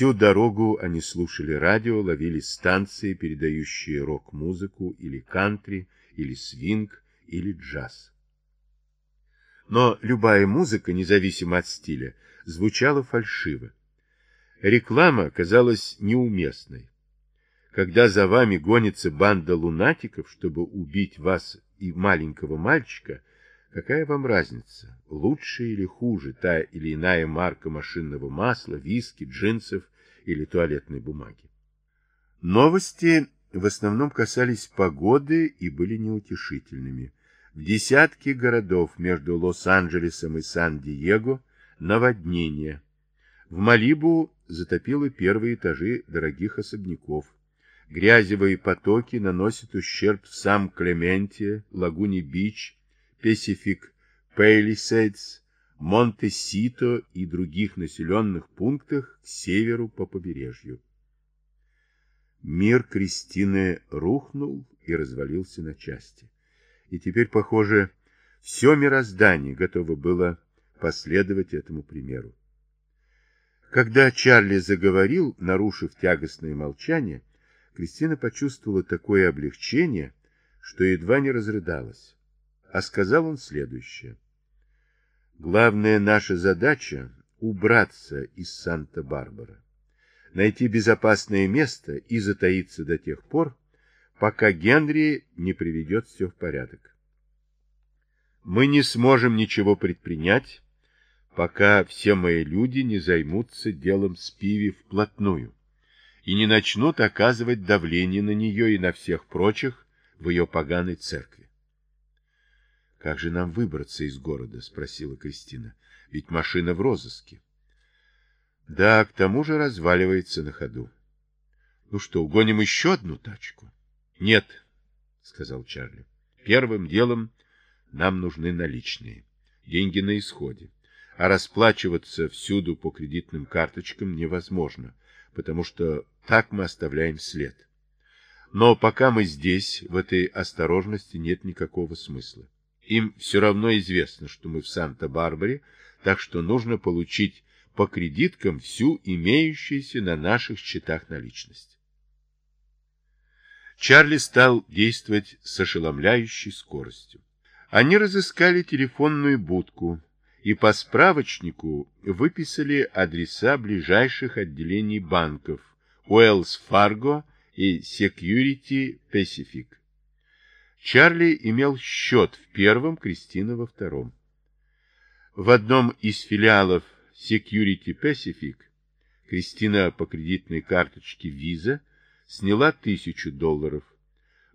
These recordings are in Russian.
Всю дорогу они слушали радио, ловили станции, передающие рок-музыку или кантри, или свинг, или джаз. Но любая музыка, независимо от стиля, звучала фальшиво. Реклама казалась неуместной. Когда за вами гонится банда лунатиков, чтобы убить вас и маленького мальчика, какая вам разница, лучше или хуже та или иная марка машинного масла, виски, джинсов или туалетной бумаги? Новости в основном касались погоды и были неутешительными. В десятки городов между Лос-Анджелесом и Сан-Диего наводнение. В Малибу затопило первые этажи дорогих особняков. Грязевые потоки наносят ущерб в сам Клементе, Лагуне-Бич, Песифик Пейлисейдс, Монте-Сито и других населенных пунктах к северу по побережью. Мир Кристины рухнул и развалился на части. И теперь, похоже, все мироздание готово было последовать этому примеру. Когда Чарли заговорил, нарушив тягостное молчание, Кристина почувствовала такое облегчение, что едва не разрыдалась. А сказал он следующее. Главная наша задача — убраться из Санта-Барбара, найти безопасное место и затаиться до тех пор, пока Генри не приведет все в порядок. Мы не сможем ничего предпринять, пока все мои люди не займутся делом Спиви вплотную и не начнут оказывать давление на нее и на всех прочих в ее поганой церкви. — Как же нам выбраться из города? — спросила Кристина. — Ведь машина в розыске. — Да, к тому же разваливается на ходу. — Ну что, угоним еще одну тачку? — Нет, — сказал Чарли. — Первым делом нам нужны наличные. Деньги на исходе а расплачиваться всюду по кредитным карточкам невозможно, потому что так мы оставляем след. Но пока мы здесь, в этой осторожности нет никакого смысла. Им все равно известно, что мы в Санта-Барбаре, так что нужно получить по кредиткам всю имеющуюся на наших счетах наличность. Чарли стал действовать с ошеломляющей скоростью. Они разыскали телефонную будку, и по справочнику выписали адреса ближайших отделений банков Уэллс Фарго и Security Pacific. Чарли имел счет в первом, Кристина во втором. В одном из филиалов Security Pacific Кристина по кредитной карточке Visa сняла тысячу долларов,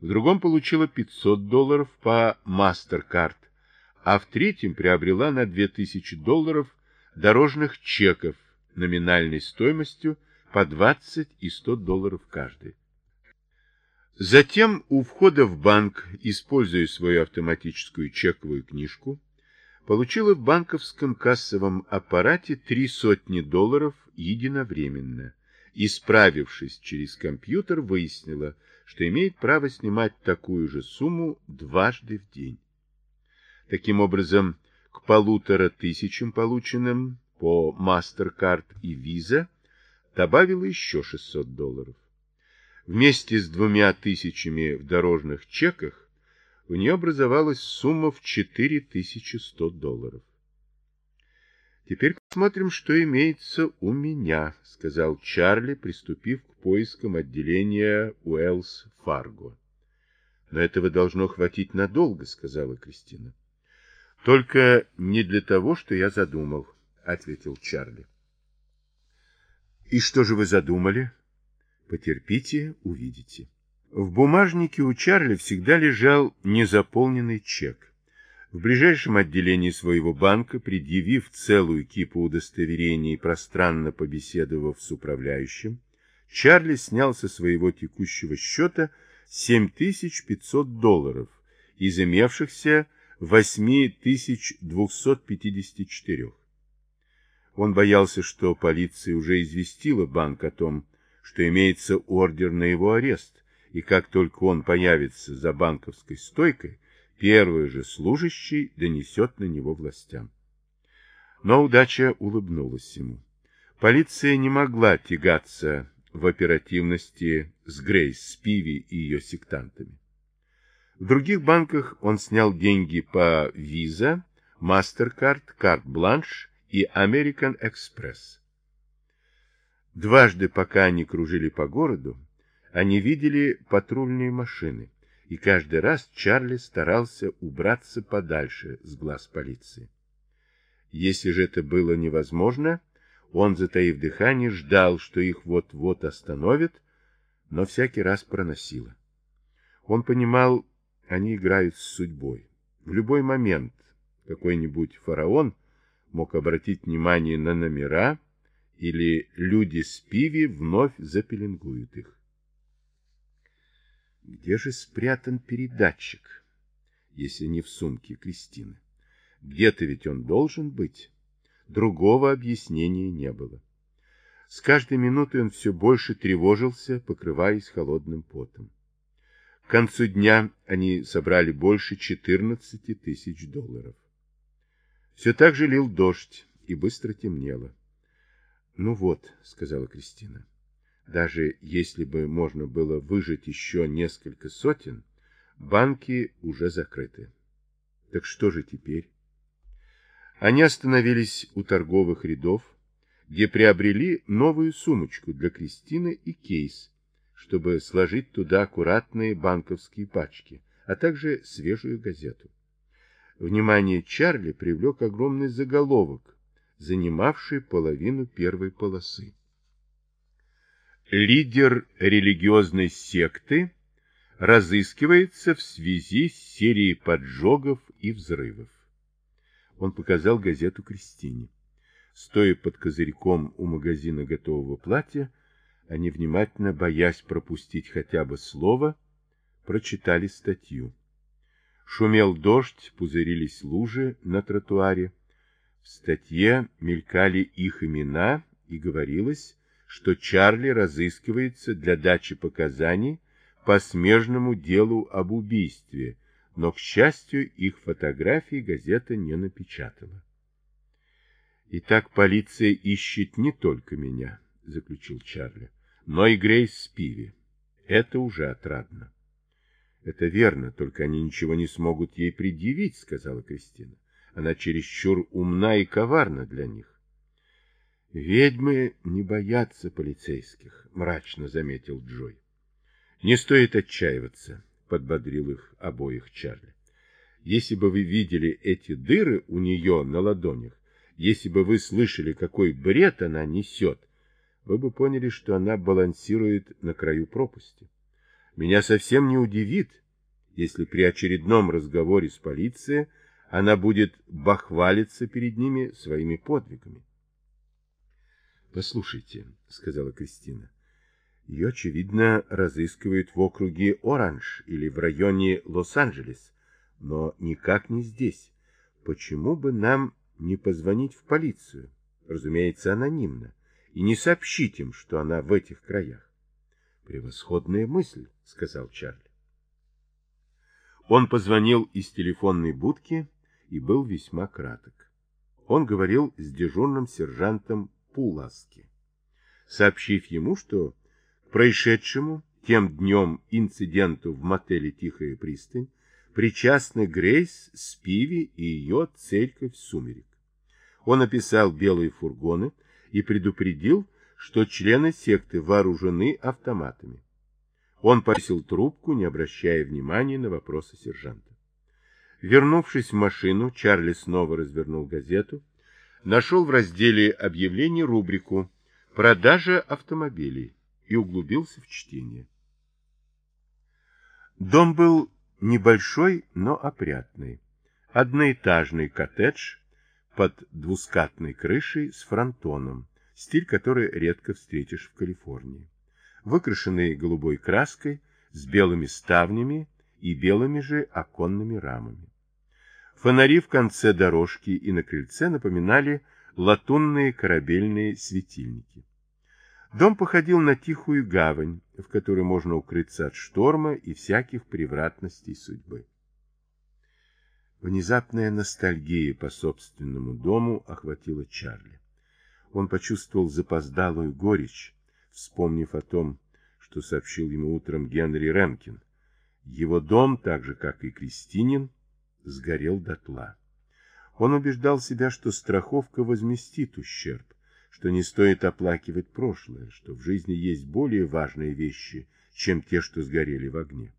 в другом получила 500 долларов по MasterCard, а в третьем приобрела на 2000 долларов дорожных чеков номинальной стоимостью по 20 и 100 долларов каждый. Затем у входа в банк, используя свою автоматическую чековую книжку, получила в банковском кассовом аппарате три сотни долларов единовременно и, справившись через компьютер, выяснила, что имеет право снимать такую же сумму дважды в день. Таким образом, к полутора тысячам, полученным по MasterCard и Visa, добавила еще 600 долларов. Вместе с двумя тысячами в дорожных чеках у нее образовалась сумма в 4100 долларов. «Теперь посмотрим, что имеется у меня», — сказал Чарли, приступив к поискам отделения Уэллс Фарго. «Но этого должно хватить надолго», — сказала Кристина. Только не для того, что я задумал, ответил Чарли. И что же вы задумали? Потерпите, увидите. В бумажнике у Чарли всегда лежал незаполненный чек. В ближайшем отделении своего банка, предъявив целую кипу удостоверений и пространно побеседовав с управляющим, Чарли снял со своего текущего счета 7500 долларов из имевшихся 8254. Он боялся, что полиция уже известила банк о том, что имеется ордер на его арест, и как только он появится за банковской стойкой, первый же служащий донесет на него властям. Но удача улыбнулась ему. Полиция не могла тягаться в оперативности с Грейс Спиви и ее сектантами. В других банках он снял деньги по Visa, MasterCard, Carte Blanche и American Express. Дважды, пока они кружили по городу, они видели патрульные машины, и каждый раз Чарли старался убраться подальше с глаз полиции. Если же это было невозможно, он, затаив дыхание, ждал, что их вот-вот остановят, но всякий раз проносило. Он понимал, они играют с судьбой. В любой момент какой-нибудь фараон мог обратить внимание на номера, или люди с пиви вновь запеленгуют их. Где же спрятан передатчик, если не в сумке Кристины? Где-то ведь он должен быть. Другого объяснения не было. С каждой минутой он все больше тревожился, покрываясь холодным потом. К концу дня они собрали больше 14 тысяч долларов. Все так же лил дождь, и быстро темнело. «Ну вот», — сказала Кристина, — «даже если бы можно было выжать еще несколько сотен, банки уже закрыты. Так что же теперь?» Они остановились у торговых рядов, где приобрели новую сумочку для Кристины и кейс, чтобы сложить туда аккуратные банковские пачки, а также свежую газету. Внимание Чарли привлек огромный заголовок, занимавший половину первой полосы. Лидер религиозной секты разыскивается в связи с серией поджогов и взрывов он показал газету Кристине. Стоя под козырьком у магазина готового платья, они внимательно, боясь пропустить хотя бы слово, прочитали статью. Шумел дождь, пузырились лужи на тротуаре. В статье мелькали их имена и говорилось, что Чарли разыскивается для дачи показаний по смежному делу об убийстве, но, к счастью, их фотографии газета не напечатала. «Итак, полиция ищет не только меня», — заключил Чарли, — «но и Грейс Спиви. Это уже отрадно». «Это верно, только они ничего не смогут ей предъявить», — сказала Кристина. «Она чересчур умна и коварна для них». «Ведьмы не боятся полицейских», — мрачно заметил Джой. «Не стоит отчаиваться подбодрил их обоих Чарли. Если бы вы видели эти дыры у нее на ладонях, если бы вы слышали, какой бред она несет, вы бы поняли, что она балансирует на краю пропасти. Меня совсем не удивит, если при очередном разговоре с полицией она будет бахвалиться перед ними своими подвигами. «Послушайте», — сказала Кристина, ее, очевидно, разыскивают в округе Оранж или в районе Лос-Анджелес, но никак не здесь. Почему бы нам не позвонить в полицию, разумеется, анонимно, и не сообщить им, что она в этих краях? Превосходная мысль, сказал Чарли. Он позвонил из телефонной будки и был весьма краток. Он говорил с дежурным сержантом Пуласки, сообщив ему, что происшедшему тем днем инциденту в мотеле «Тихая пристань» причастны Грейс Спиви и ее церковь «Сумерек». Он описал белые фургоны и предупредил, что члены секты вооружены автоматами. Он повесил трубку, не обращая внимания на вопросы сержанта. Вернувшись в машину, Чарли снова развернул газету, нашел в разделе объявлений рубрику «Продажа автомобилей» и углубился в чтение. Дом был небольшой, но опрятный. Одноэтажный коттедж под двускатной крышей с фронтоном, стиль который редко встретишь в Калифорнии. Выкрашенный голубой краской, с белыми ставнями и белыми же оконными рамами. Фонари в конце дорожки и на крыльце напоминали латунные корабельные светильники. Дом походил на тихую гавань, в которой можно укрыться от шторма и всяких превратностей судьбы. Внезапная ностальгия по собственному дому охватила Чарли. он почувствовал запоздалую горечь, вспомнив о том, что сообщил ему утром Генри Ренкин. Его дом, так же как и Кристинин, сгорел дотла. Он убеждал себя, что страховка возместит ущерб, что не стоит оплакивать прошлое, что в жизни есть более важные вещи, чем те, что сгорели в огне.